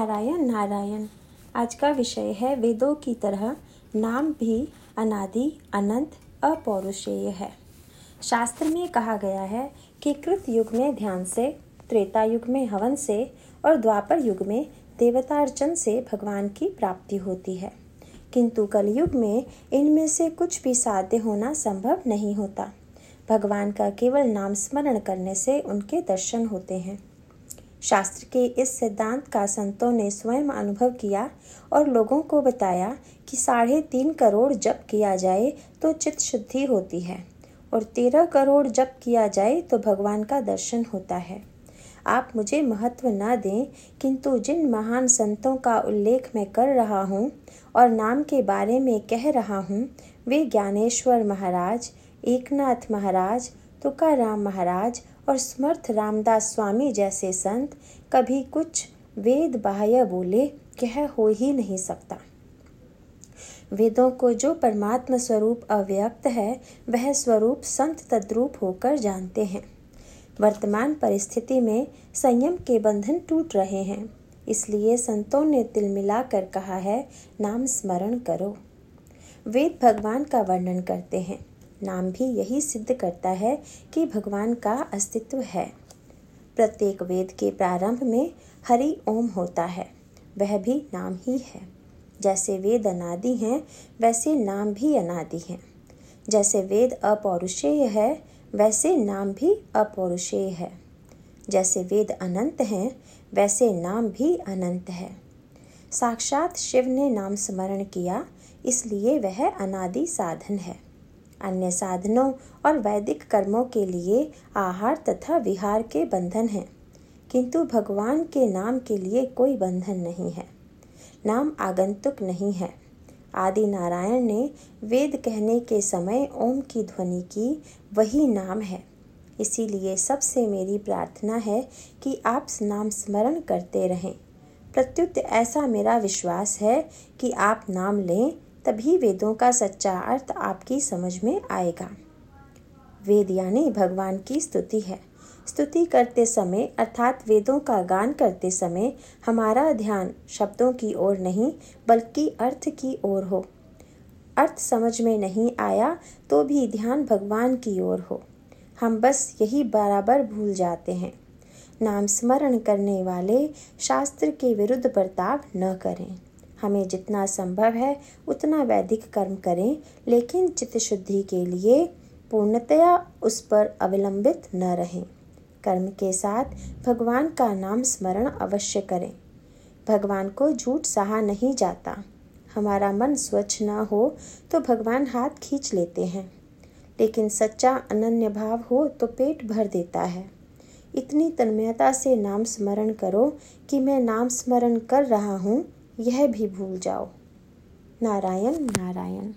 नारायण नारायण। आज का विषय है वेदों की तरह नाम भी अनादि, अनंत, अपौरुषेय है। शास्त्र में कहा गया है कि कृत युग में ध्यान से, त्रेता युग में हवन से और द्वापर युग में देवतार्चन से भगवान की प्राप्ति होती है। किंतु कलयुग में इनमें से कुछ भी साध्य होना संभव नहीं होता। भगवान का केवल नाम स्मरण करने से उनके दर्शन होते हैं। शास्त्र के इस सिद्धांत का संतों ने स्वयं अनुभव किया और लोगों को बताया कि साढ़े तीन करोड़ जप किया जाए तो चित्त शुद्धि होती है और तेरह करोड़ जप किया जाए तो भगवान का दर्शन होता है। आप मुझे महत्व न दें, किंतु जिन महान संतों का उल्लेख मैं कर रहा हूँ और नाम के बारे में कह रहा हूँ, वे ज्ञानेश्वर महाराज, एकनाथ महाराज, तुकाराम महाराज और समर्थ रामदास स्वामी जैसे संत कभी कुछ वेद बाह्य बोले, कह हो ही नहीं सकता। वेदों को जो परमात्मा स्वरूप अव्यक्त है, वह स्वरूप संत तद्रूप होकर जानते हैं। वर्तमान परिस्थिति में संयम के बंधन टूट रहे हैं, इसलिए संतों ने तिल मिलाकर कहा है, नाम स्मरण करो। वेद भगवान का वर्णन करते हैं। नाम भी यही सिद्ध करता है कि भगवान का अस्तित्व है। प्रत्येक वेद के प्रारंभ में हरि ओम होता है, वह भी नाम ही है। जैसे वेद अनादि हैं, वैसे नाम भी अनादि हैं। जैसे वेद अपौरुषेय है, वैसे नाम भी अपौरुषेय है। जैसे वेद अनंत हैं, वैसे नाम भी अनंत है। साक्षात शिव ने नाम स्मरण किया, इसलिए वह अनादि साधन है। अन्य साधनों और वैदिक कर्मों के लिए आहार तथा विहार के बंधन हैं। किंतु भगवान के नाम के लिए कोई बंधन नहीं है। नाम आगंतुक नहीं है। आदि नारायण ने वेद कहने के समय ओम की ध्वनि की वही नाम है। इसीलिए सबसे मेरी प्रार्थना है कि आप नाम स्मरण करते रहें। प्रत्युत ऐसा मेरा विश्वास है कि आप नाम लें तभी वेदों का सच्चा अर्थ आपकी समझ में आएगा। वेद यानी भगवान की स्तुति है। स्तुति करते समय, अर्थात वेदों का गान करते समय, हमारा ध्यान शब्दों की ओर नहीं, बल्कि अर्थ की ओर हो। अर्थ समझ में नहीं आया तो भी ध्यान भगवान की ओर हो। हम बस यही बराबर भूल जाते हैं। नाम स्मरण करने वाले शास्त्र के विरुद्ध बर्ताव न करें। हमें जितना संभव है उतना वैदिक कर्म करें, लेकिन चित्त शुद्धि के लिए पूर्णतया उस पर अवलंबित न रहें। कर्म के साथ भगवान का नाम स्मरण अवश्य करें। भगवान को झूठ सहा नहीं जाता। हमारा मन स्वच्छ न हो तो भगवान हाथ खींच लेते हैं। लेकिन सच्चा अनन्य भाव हो तो पेट भर देता है। इतनी तन्मयता से नाम स्मरण करो कि मैं नाम स्मरण कर रहा हूँ यह भी भूल जाओ। नारायण नारायण।